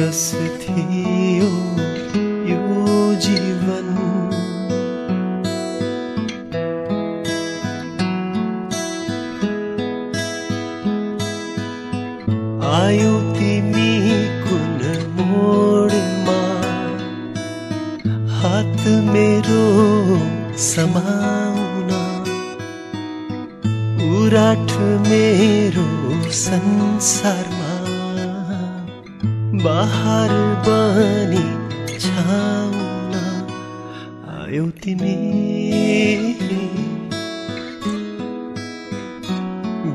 निरस थियो यो जीवन आयो तिमी कुन मोडमा हात मेरो समाउन उराठ मेरो संसारमा बाहर बनी छाउन आयो तिमी।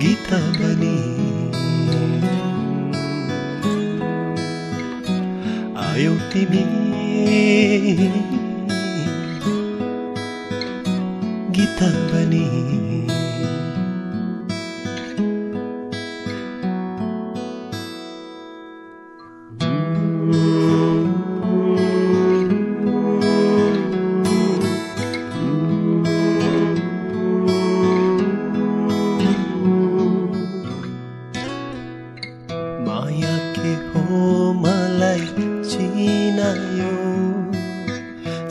गीत बनी आयो तिमी। गीत बनी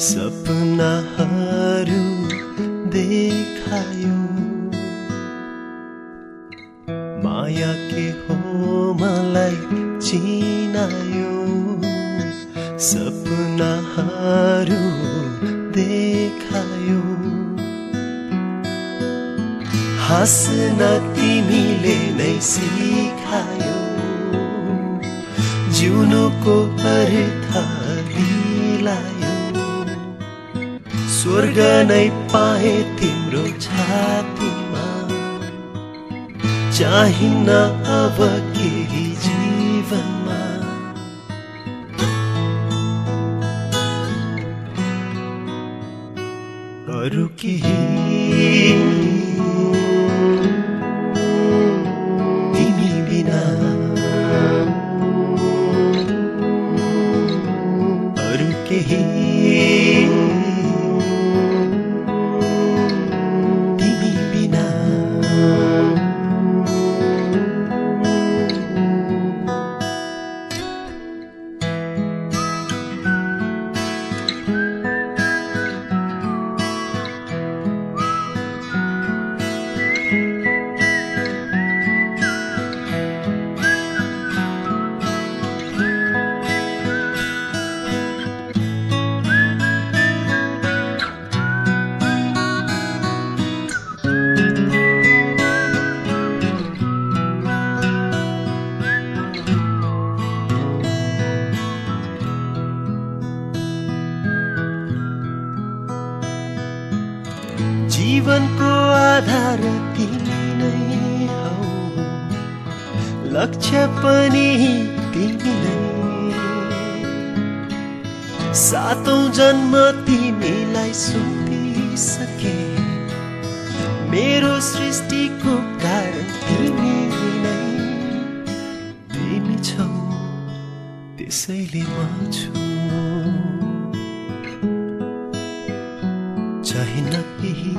सपनाहरू देखायो। माया के हो मलाई चिनायो। सपनाहरू देखायो। हाँस्न तिमीले नै सिकायो जिउनुको अर्थ दिलायो। स्वर्ग नै पाए तिम्रो छातीमा। चाहिन्न अब केही जीवनमा। अरू केही तिमी जीवनको आधार तिमी हौ। लक्ष्य पनि तिमी सातौं जन्म तिमीलाई सुम्पिसके मेरो सृष्टिको कारण तिमी नै। तिमी छौ त्यसैले म छु। चाहिन्न केही